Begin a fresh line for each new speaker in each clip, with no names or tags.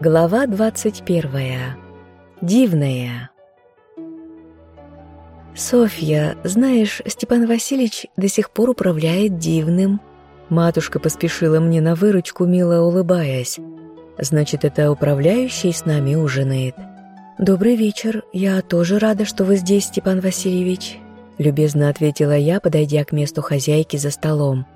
Глава 21. Дивная. «Софья, знаешь, Степан Васильевич до сих пор управляет дивным». Матушка поспешила мне на выручку, мило улыбаясь. «Значит, это управляющий с нами ужинает». «Добрый вечер. Я тоже рада, что вы здесь, Степан Васильевич», — любезно ответила я, подойдя к месту хозяйки за столом.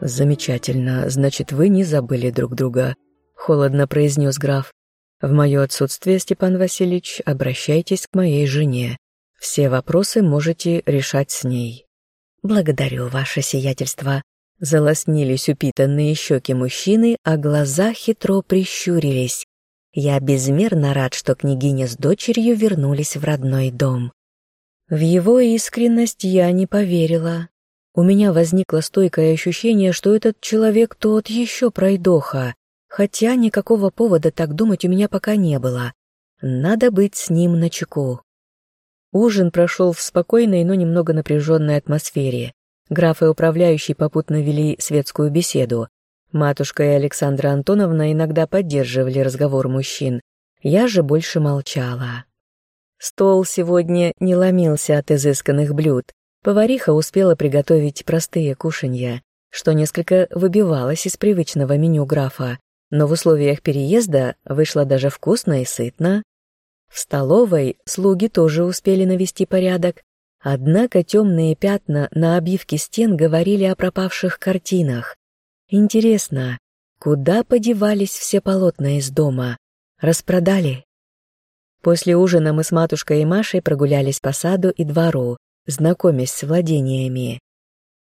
«Замечательно. Значит, вы не забыли друг друга», — холодно произнес граф. «В мое отсутствие, Степан Васильевич, обращайтесь к моей жене. Все вопросы можете решать с ней».
«Благодарю, ваше сиятельство». Залоснились упитанные щеки мужчины, а глаза хитро прищурились. Я безмерно рад, что княгиня с дочерью вернулись в родной дом. В его искренность я не поверила. У меня возникло стойкое ощущение, что этот человек тот еще пройдоха, хотя никакого повода так думать у меня пока не было. Надо быть с ним начеку. Ужин прошел в спокойной, но немного напряженной атмосфере. Граф и управляющий попутно вели светскую беседу. Матушка и Александра Антоновна иногда поддерживали разговор мужчин. Я же больше молчала. Стол сегодня не ломился от изысканных блюд. Повариха успела приготовить простые кушанья, что несколько выбивалось из привычного меню графа, но в условиях переезда вышло даже вкусно и сытно. В столовой слуги тоже успели навести порядок, однако темные пятна на обивке стен говорили о пропавших картинах. Интересно, куда подевались все полотна из дома? Распродали? После ужина мы с матушкой и Машей прогулялись по саду и двору, знакомясь с владениями.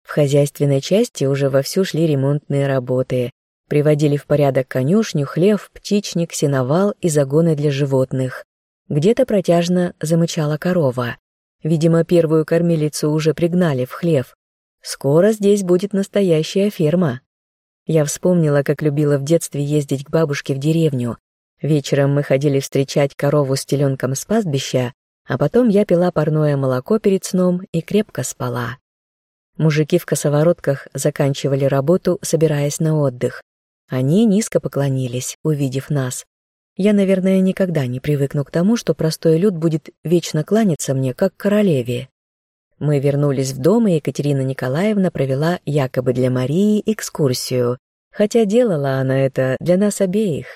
В хозяйственной части уже вовсю шли ремонтные работы, приводили в порядок конюшню, хлев, птичник, сеновал и загоны для животных. Где-то протяжно замычала корова. Видимо, первую кормилицу уже пригнали в хлев. Скоро здесь будет настоящая ферма. Я вспомнила, как любила в детстве ездить к бабушке в деревню. Вечером мы ходили встречать корову с теленком с пастбища, а потом я пила парное молоко перед сном и крепко спала. Мужики в косоворотках заканчивали работу, собираясь на отдых. Они низко поклонились, увидев нас. Я, наверное, никогда не привыкну к тому, что простой люд будет вечно кланяться мне, как королеве. Мы вернулись в дом, и Екатерина Николаевна провела якобы для Марии экскурсию, хотя делала она это для нас обеих.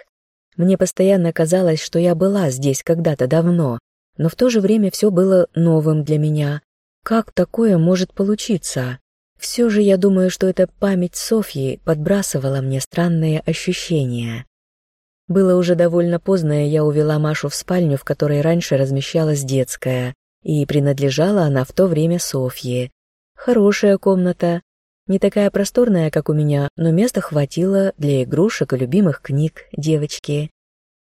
Мне постоянно казалось, что я была здесь когда-то давно, но в то же время все было новым для меня. Как такое может получиться? Все же я думаю, что эта память Софьи подбрасывала мне странные ощущения. Было уже довольно поздно, и я увела Машу в спальню, в которой раньше размещалась детская, и принадлежала она в то время Софье. Хорошая комната, не такая просторная, как у меня, но места хватило для игрушек и любимых книг девочки.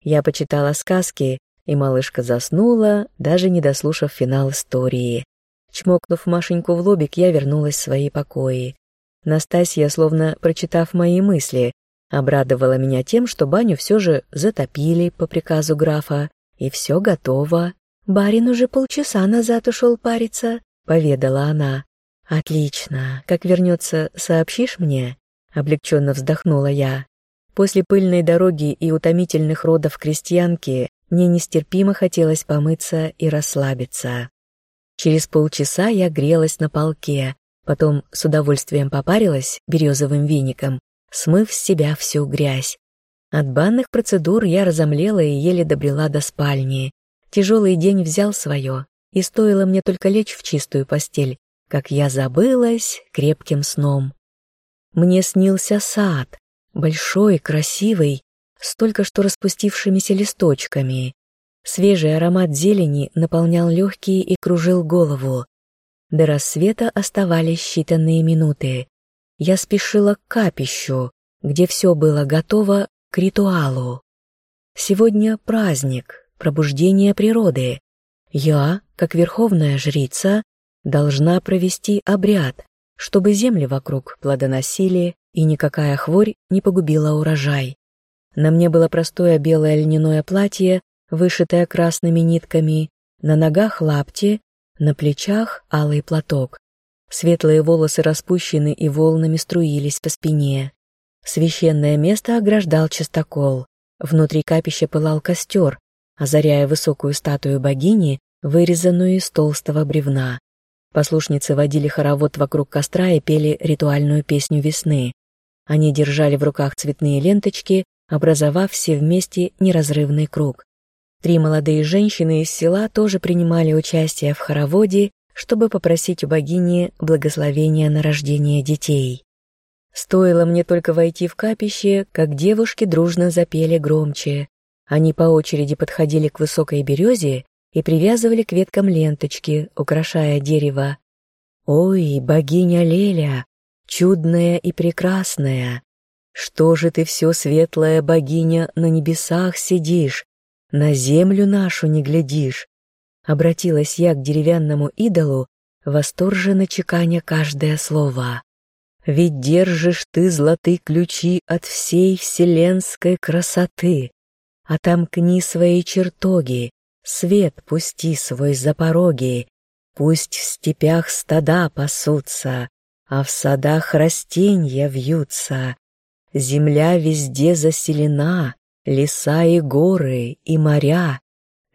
Я почитала сказки и малышка заснула, даже не дослушав финал истории. Чмокнув Машеньку в лобик, я вернулась в свои покои. Настасья, словно прочитав мои мысли, обрадовала меня тем, что баню все же затопили по приказу графа, и все готово. «Барин уже полчаса назад ушел париться», — поведала она. «Отлично. Как вернется, сообщишь мне?» — облегченно вздохнула я. После пыльной дороги и утомительных родов крестьянки мне нестерпимо хотелось помыться и расслабиться. Через полчаса я грелась на полке, потом с удовольствием попарилась березовым веником, смыв с себя всю грязь. От банных процедур я разомлела и еле добрела до спальни. Тяжелый день взял свое, и стоило мне только лечь в чистую постель, как я забылась крепким сном. Мне снился сад, большой, красивый, с только что распустившимися листочками. Свежий аромат зелени наполнял легкие и кружил голову. До рассвета оставались считанные минуты. Я спешила к капищу, где все было готово к ритуалу. Сегодня праздник, пробуждение природы. Я, как верховная жрица, должна провести обряд, чтобы земли вокруг плодоносили и никакая хворь не погубила урожай. На мне было простое белое льняное платье, вышитое красными нитками, на ногах лапти, на плечах алый платок. Светлые волосы распущены и волнами струились по спине. Священное место ограждал частокол. Внутри капища пылал костер, озаряя высокую статую богини, вырезанную из толстого бревна. Послушницы водили хоровод вокруг костра и пели ритуальную песню весны. Они держали в руках цветные ленточки, образовав все вместе неразрывный круг. Три молодые женщины из села тоже принимали участие в хороводе, чтобы попросить у богини благословения на рождение детей. Стоило мне только войти в капище, как девушки дружно запели громче. Они по очереди подходили к высокой березе и привязывали к веткам ленточки, украшая дерево. «Ой, богиня Леля, чудная и прекрасная! Что же ты все, светлая богиня, на небесах сидишь, на землю нашу не глядишь?» Обратилась я к деревянному идолу, восторженно чеканя каждое слово. Ведь держишь ты золотые ключи от всей вселенской красоты. Отомкни свои чертоги, свет пусти свой за пороги, Пусть в степях стада пасутся, а в садах растения вьются. Земля везде заселена, леса и горы, и моря.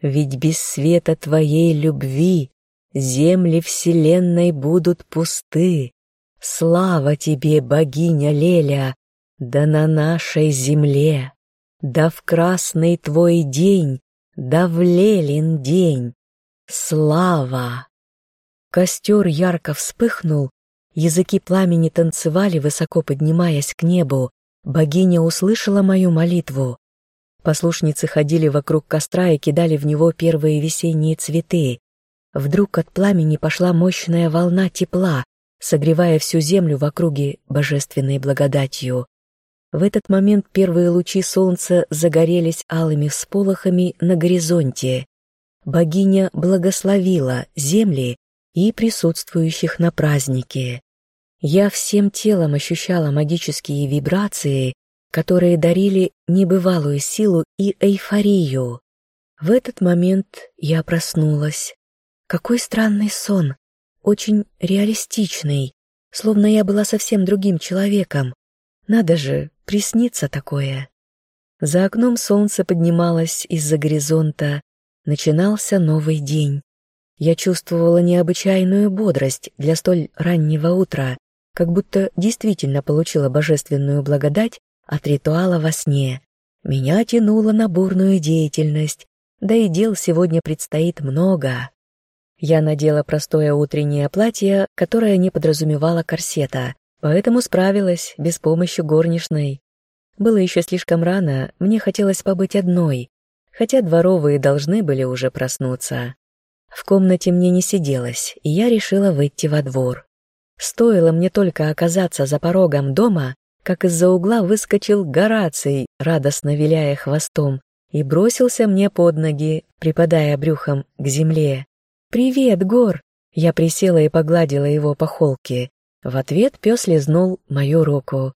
Ведь без света твоей любви земли вселенной будут пусты. Слава тебе, богиня Леля, да на нашей земле, да в красный твой день, да в Лелин день. Слава! Костер ярко вспыхнул, языки пламени танцевали, высоко поднимаясь к небу. Богиня услышала мою молитву. Послушницы ходили вокруг костра и кидали в него первые весенние цветы. Вдруг от пламени пошла мощная волна тепла, согревая всю землю в округе божественной благодатью. В этот момент первые лучи солнца загорелись алыми всполохами на горизонте. Богиня благословила земли и присутствующих на празднике. Я всем телом ощущала магические вибрации, которые дарили небывалую силу и эйфорию. В этот момент я проснулась. Какой странный сон, очень реалистичный, словно я была совсем другим человеком. Надо же, приснится такое. За окном солнце поднималось из-за горизонта, начинался новый день. Я чувствовала необычайную бодрость для столь раннего утра, как будто действительно получила божественную благодать от ритуала во сне. Меня тянуло на бурную деятельность, да и дел сегодня предстоит много. Я надела простое утреннее платье, которое не подразумевало корсета, поэтому справилась без помощи горничной. Было еще слишком рано, мне хотелось побыть одной, хотя дворовые должны были уже проснуться. В комнате мне не сиделось, и я решила выйти во двор. Стоило мне только оказаться за порогом дома, как из-за угла выскочил Гораций, радостно виляя хвостом, и бросился мне под ноги, припадая брюхом к земле. «Привет, Гор!» Я присела и погладила его по холке. В ответ пес лизнул мою руку.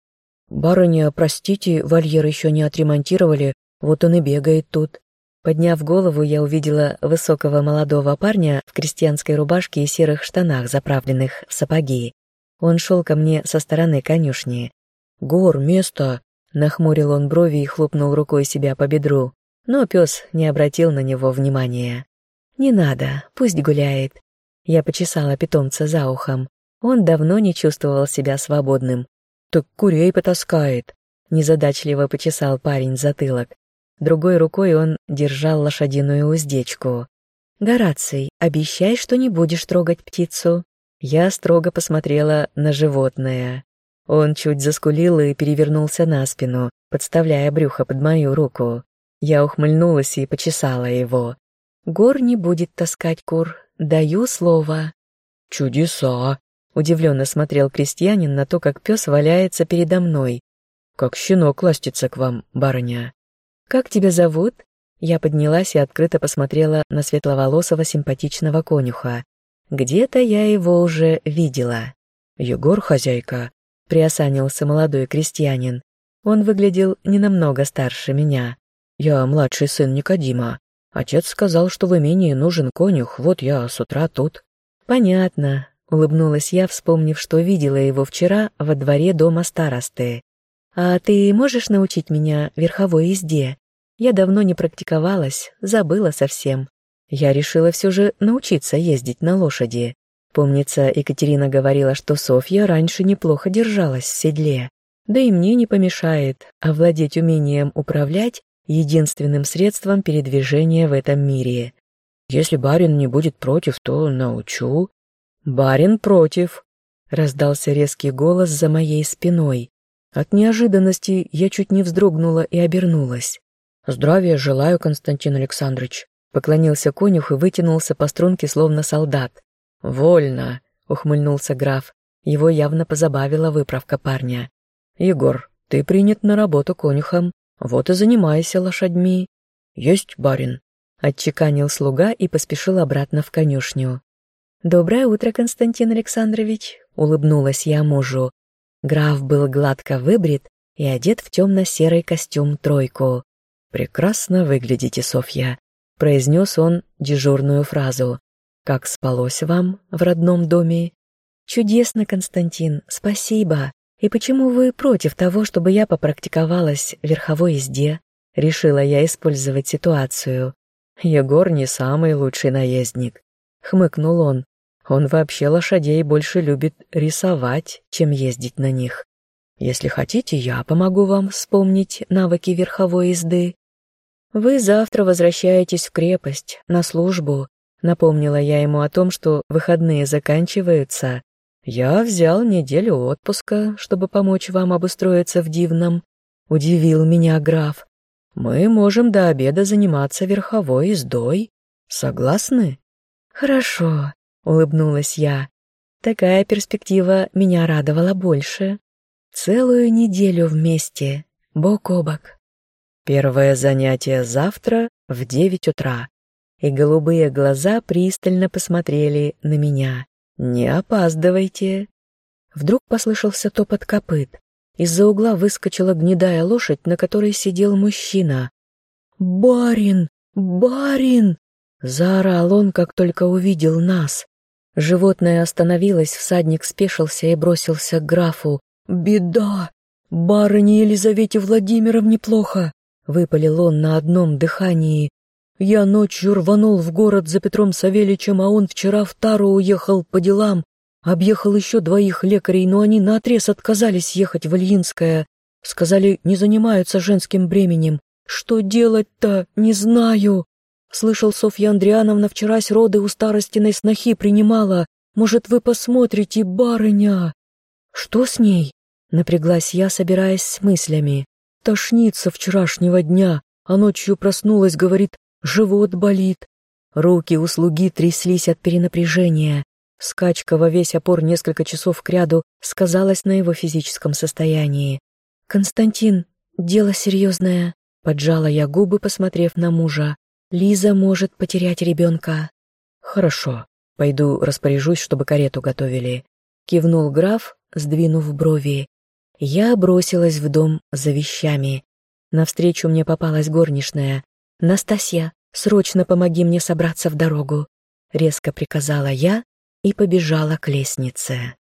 «Барыня, простите, вольер еще не отремонтировали, вот он и бегает тут». Подняв голову, я увидела высокого молодого парня в крестьянской рубашке и серых штанах, заправленных в сапоги. Он шел ко мне со стороны конюшни. «Гор, место!» — нахмурил он брови и хлопнул рукой себя по бедру. Но пес не обратил на него внимания. «Не надо, пусть гуляет». Я почесала питомца за ухом. Он давно не чувствовал себя свободным. «Так курей потаскает», — незадачливо почесал парень затылок. Другой рукой он держал лошадиную уздечку. «Гораций, обещай, что не будешь трогать птицу». Я строго посмотрела на животное. Он чуть заскулил и перевернулся на спину, подставляя брюхо под мою руку. Я ухмыльнулась и почесала его. Гор не будет таскать кур, даю слово. Чудеса! Удивленно смотрел крестьянин на то, как пес валяется передо мной. Как щенок ластится к вам, барыня. Как тебя зовут? Я поднялась и открыто посмотрела на светловолосого симпатичного конюха. Где-то я его уже видела. Егор, хозяйка, приосанился молодой крестьянин. Он выглядел не намного старше меня. Я младший сын Никодима. Отец сказал, что в имении нужен конюх, вот я с утра тут». «Понятно», — улыбнулась я, вспомнив, что видела его вчера во дворе дома старосты. «А ты можешь научить меня верховой езде? Я давно не практиковалась, забыла совсем. Я решила все же научиться ездить на лошади. Помнится, Екатерина говорила, что Софья раньше неплохо держалась в седле. Да и мне не помешает овладеть умением управлять единственным средством передвижения в этом мире. Если барин не будет против, то научу. Барин против, раздался резкий голос за моей спиной. От неожиданности я чуть не вздрогнула и обернулась. «Здравия желаю, Константин Александрович», — поклонился конюх и вытянулся по струнке, словно солдат. «Вольно», — ухмыльнулся граф. Его явно позабавила выправка парня. «Егор, ты принят на работу конюхом, вот и занимайся лошадьми». «Есть, барин», — отчеканил слуга и поспешил обратно в конюшню. «Доброе утро, Константин Александрович», — улыбнулась я мужу. Граф был гладко выбрит и одет в темно-серый костюм-тройку. «Прекрасно выглядите, Софья», — произнес он дежурную фразу. «Как спалось вам в родном доме?» «Чудесно, Константин, спасибо. И почему вы против того, чтобы я попрактиковалась в верховой езде?» Решила я использовать ситуацию. Егор не самый лучший наездник. Хмыкнул он. Он вообще лошадей больше любит рисовать, чем ездить на них. Если хотите, я помогу вам вспомнить навыки верховой езды. Вы завтра возвращаетесь в крепость, на службу. Напомнила я ему о том, что выходные заканчиваются. Я взял неделю отпуска, чтобы помочь вам обустроиться в Дивном. Удивил меня граф. Мы можем до обеда заниматься верховой ездой. Согласны? Хорошо, улыбнулась я. Такая перспектива меня радовала больше. Целую неделю вместе, бок о бок. Первое занятие завтра в девять утра, и голубые глаза пристально посмотрели на меня. «Не опаздывайте!» Вдруг послышался топот копыт. Из-за угла выскочила гнедая лошадь, на которой сидел мужчина. «Барин! Барин!» Заорал он, как только увидел нас. Животное остановилось, всадник спешился и бросился к графу. «Беда! Барыне Елизавете Владимировне плохо!» Выпалил он на одном дыхании. «Я ночью рванул в город за Петром Савельичем, а он вчера в Тару уехал по делам. Объехал еще двоих лекарей, но они наотрез отказались ехать в Ильинское. Сказали, не занимаются женским бременем. Что делать-то, не знаю!» Слышал, Софья Андриановна вчерась роды у старостиной снохи принимала. Может, вы посмотрите, барыня?» «Что с ней?» — напряглась я, собираясь с мыслями. «Тошнится вчерашнего дня, а ночью проснулась, говорит, живот болит». Руки у слуги тряслись от перенапряжения. Скачка во весь опор несколько часов кряду сказалась на его физическом состоянии. «Константин, дело серьезное», — поджала я губы, посмотрев на мужа. Лиза может потерять ребенка. Хорошо, пойду распоряжусь, чтобы карету готовили. Кивнул граф, сдвинув брови. Я бросилась в дом за вещами. Навстречу мне попалась горничная. «Настасья, срочно помоги мне собраться в дорогу», — резко приказала я и побежала к лестнице.